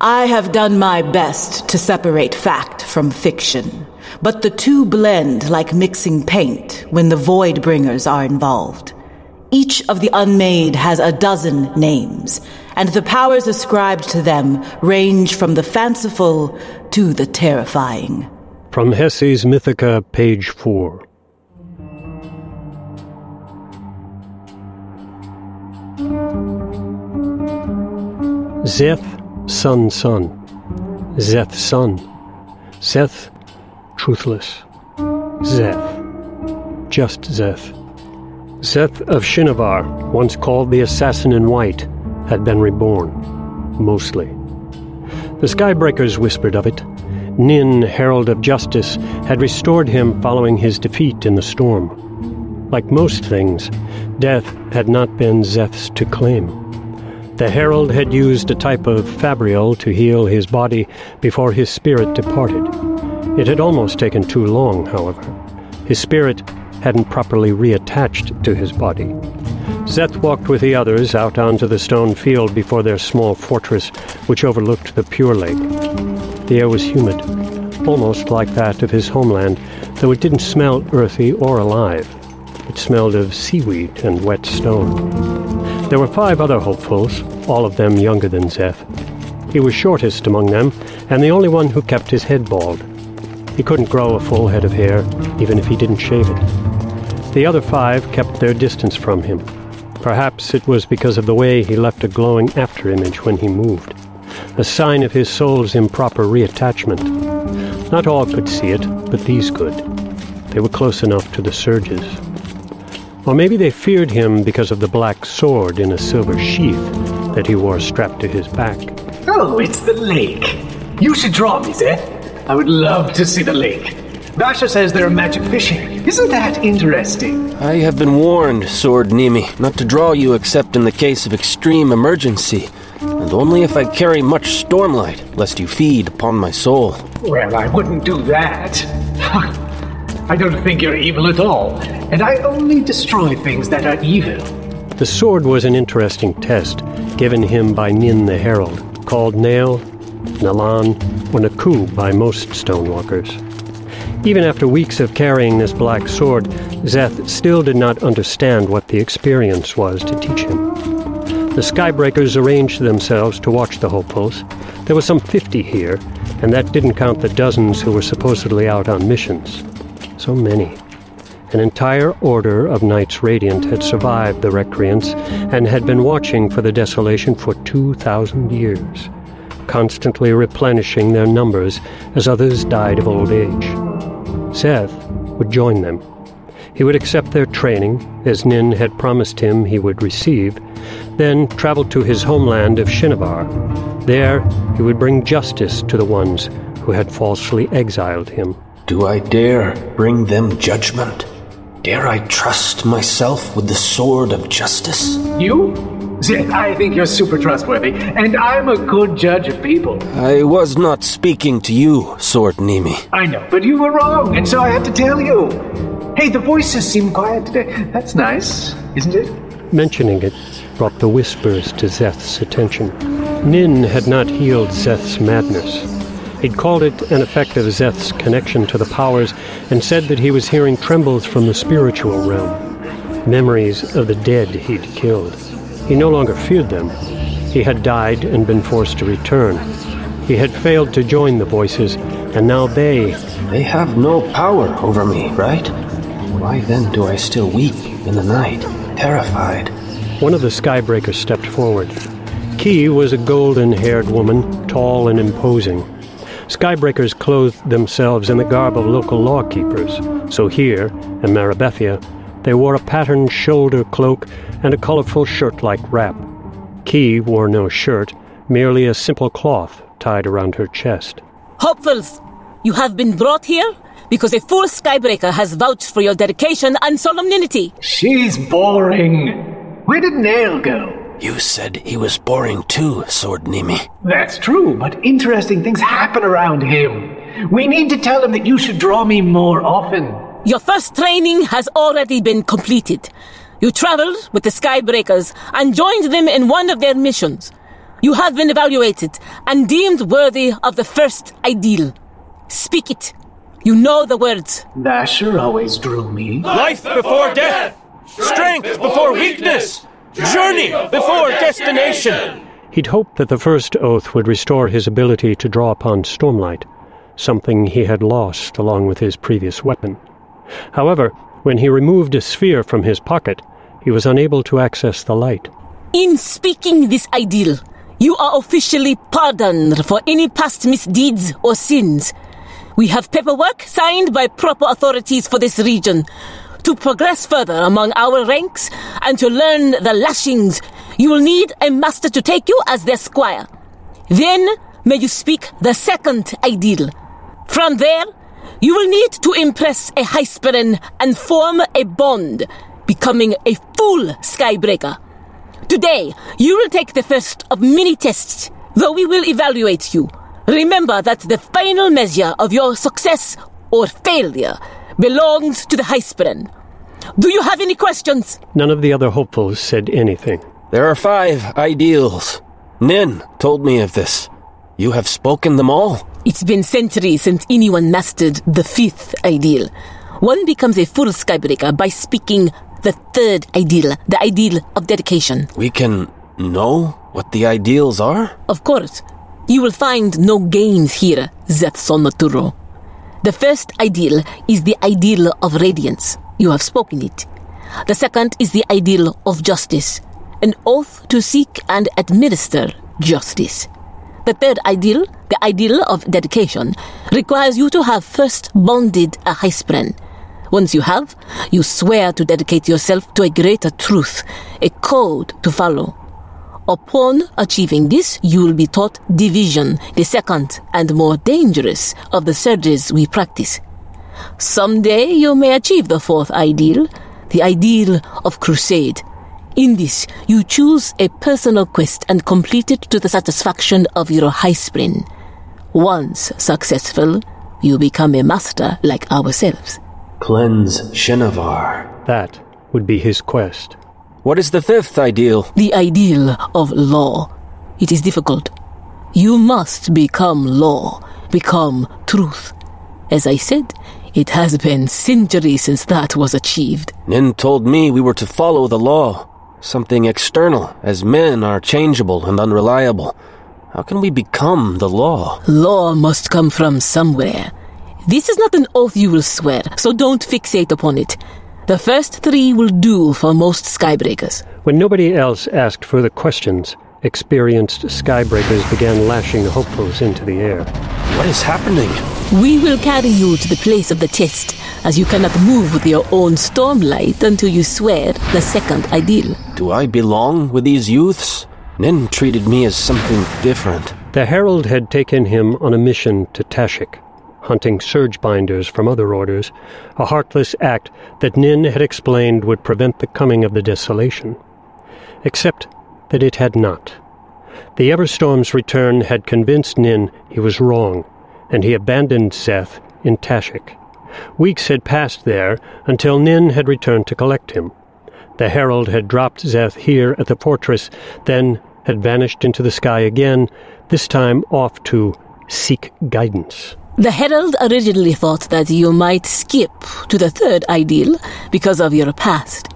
I have done my best to separate fact from fiction, but the two blend like mixing paint when the Voidbringers are involved. Each of the unmade has a dozen names, and the powers ascribed to them range from the fanciful to the terrifying. From Hessi's Mythica, page 4. Szeth Sun Sun, Szeth, Sun, Szeth Truthless, Szeth. just Zeth. Szeth of Shinovar, once called the Assassin in White, had been reborn, mostly. The Skybreakers whispered of it. Nin, Herald of Justice, had restored him following his defeat in the storm. Like most things, death had not been Szeth's to claim. The herald had used a type of fabrial to heal his body before his spirit departed. It had almost taken too long, however. His spirit hadn't properly reattached to his body. Szeth walked with the others out onto the stone field before their small fortress, which overlooked the Pure Lake. The air was humid, almost like that of his homeland, though it didn't smell earthy or alive. It smelled of seaweed and wet stone. There were five other hopefuls, all of them younger than Szeth. He was shortest among them, and the only one who kept his head bald. He couldn't grow a full head of hair, even if he didn't shave it. The other five kept their distance from him. Perhaps it was because of the way he left a glowing afterimage when he moved, a sign of his soul's improper reattachment. Not all could see it, but these could. They were close enough to the surges. Or maybe they feared him because of the black sword in a silver sheath that he wore strapped to his back. Oh, it's the lake. You should draw me, Szeth. I would love to see the lake. Vasher says there are magic fish here. Isn't that interesting? I have been warned, Sword Nimi, not to draw you except in the case of extreme emergency, and only if I carry much stormlight, lest you feed upon my soul. Well, I wouldn't do that. I don't think you're evil at all, and I only destroy things that are evil. The sword was an interesting test given him by Nin the Herald, called Nale, Nalan, or Naku by most stonewalkers. Even after weeks of carrying this black sword, Szeth still did not understand what the experience was to teach him. The Skybreakers arranged themselves to watch the hopefuls. There were some fifty here, and that didn't count the dozens who were supposedly out on missions. So many. An entire order of Knights Radiant had survived the recreants and had been watching for the desolation for 2,000 years, constantly replenishing their numbers as others died of old age. Szeth would join them. He would accept their training, as Nin had promised him he would receive, then travel to his homeland of Shinovar. There, he would bring justice to the ones who had falsely exiled him. Do I dare bring them judgment? Dare I trust myself with the sword of justice? You? Szeth, I think you're super trustworthy, and I'm a good judge of people. I was not speaking to you, Sword Nimi. I know, but you were wrong, and so I have to tell you. Hey, the voices seem quiet today. That's nice, isn't it? Mentioning it brought the whispers to Szeth's attention. Nin had not healed Szeth's madness. He'd called it an effect of Szeth's connection to the powers and said that he was hearing trembles from the spiritual realm, memories of the dead he'd killed. He no longer feared them. He had died and been forced to return. He had failed to join the voices, and now they. They have no power over me, right? Why then do I still weep in the night, terrified? One of the skybreakers stepped forward. Ki was a golden haired woman, tall and imposing. Skybreakers clothed themselves in the garb of local lawkeepers, so here, in Marabethia, they wore a patterned shoulder cloak and a colorful shirt-like wrap. Ki wore no shirt, merely a simple cloth tied around her chest. Hopefuls, you have been brought here because a full Skybreaker has vouched for your dedication and solemnity. She's boring. Where did Nale go? You said he was boring too, Sword Nimi. That's true, but interesting things happen around him. We need to tell him that you should draw me more often. Your first training has already been completed. You traveled with the Skybreakers and joined them in one of their missions. You have been evaluated and deemed worthy of the first ideal. Speak it. You know the words. Vasher always drew me. Life before death! Strength before weakness! Journey before destination! He'd hoped that the first oath would restore his ability to draw upon Stormlight, something he had lost along with his previous weapon. However, when he removed a sphere from his pocket, he was unable to access the light. In speaking this ideal, you are officially pardoned for any past misdeeds or sins. We have paperwork signed by proper authorities for this region. To progress further among our ranks and to learn the lashings, you will need a master to take you as their squire. Then may you speak the second ideal. From there, you will need to impress a highspren and form a bond, becoming a full Skybreaker. Today, you will take the first of many tests, though we will evaluate you. Remember that the final measure of your success or failure belongs to the highspren. Do you have any questions? None of the other hopefuls said anything. There are five ideals. Nin told me of this. You have spoken them all? It's been centuries since anyone mastered the fifth ideal. One becomes a full skybreaker by speaking the third ideal, the ideal of dedication. We can know what the ideals are? Of course, you will find no games here, Szeth-son-Neturo. The first ideal is the ideal of radiance. You have spoken it. The second is the ideal of justice, an oath to seek and administer justice. The third ideal, the ideal of dedication, requires you to have first bonded a highspren. Once you have, you swear to dedicate yourself to a greater truth, a code to follow. Upon achieving this, you will be taught division, the second and more dangerous of the surges we practice. Someday you may achieve the fourth ideal, the ideal of crusade. In this, you choose a personal quest and complete it to the satisfaction of your highspren. Once successful, you become a master like ourselves. Cleanse Shinovar. That would be his quest. What is the fifth ideal? The ideal of law. It is difficult. You must become law, become truth. As I said, it has been centuries since that was achieved. Nin told me we were to follow the law. Something external, as men are changeable and unreliable. How can we become the law? Law must come from somewhere. This is not an oath you will swear, so don't fixate upon it. The first three will do for most skybreakers. When nobody else asked further questions, experienced skybreakers began lashing the hopefuls into the air. What is happening? We will carry you to the place of the test, as you cannot move with your own stormlight until you swear the second ideal. Do I belong with these youths? Nin treated me as something different. The Herald had taken him on a mission to Tashikk, hunting Surgebinders from other orders, a heartless act that Nin had explained would prevent the coming of the desolation. Except that it had not. The Everstorm's return had convinced Nin he was wrong, and he abandoned Szeth in Tashikk. Weeks had passed there until Nin had returned to collect him. The Herald had dropped Szeth here at the fortress, then had vanished into the sky again, this time off to seek guidance. The Herald originally thought that you might skip to the third ideal because of your past.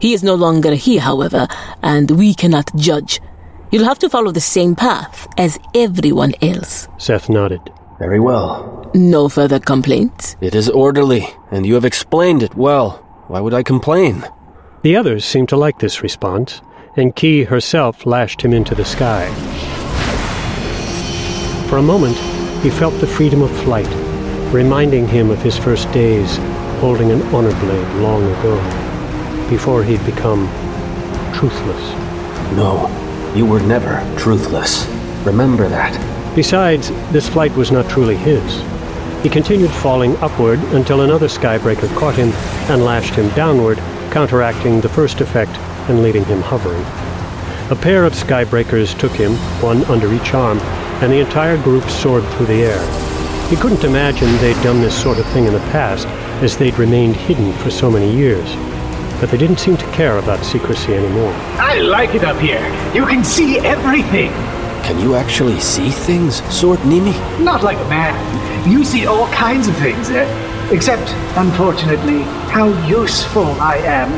He is no longer here, however, and we cannot judge. You'll have to follow the same path as everyone else. Szeth nodded. Very well. No further complaints? It is orderly, and you have explained it well. Why would I complain? The others seemed to like this response, and Ki herself lashed him into the sky. For a moment, he felt the freedom of flight, reminding him of his first days holding an honor blade long ago, before he'd become truthless. No, you were never truthless. Remember that. Besides, this flight was not truly his. He continued falling upward until another skybreaker caught him and lashed him downward, counteracting the first effect and leaving him hovering. A pair of skybreakers took him, one under each arm, and the entire group soared through the air. He couldn't imagine they'd done this sort of thing in the past, as they'd remained hidden for so many years. But they didn't seem to care about secrecy anymore. I like it up here. You can see everything. Can you actually see things, Sword Nimi? Not like a man. You see all kinds of things, eh? Except, unfortunately, how useful I am.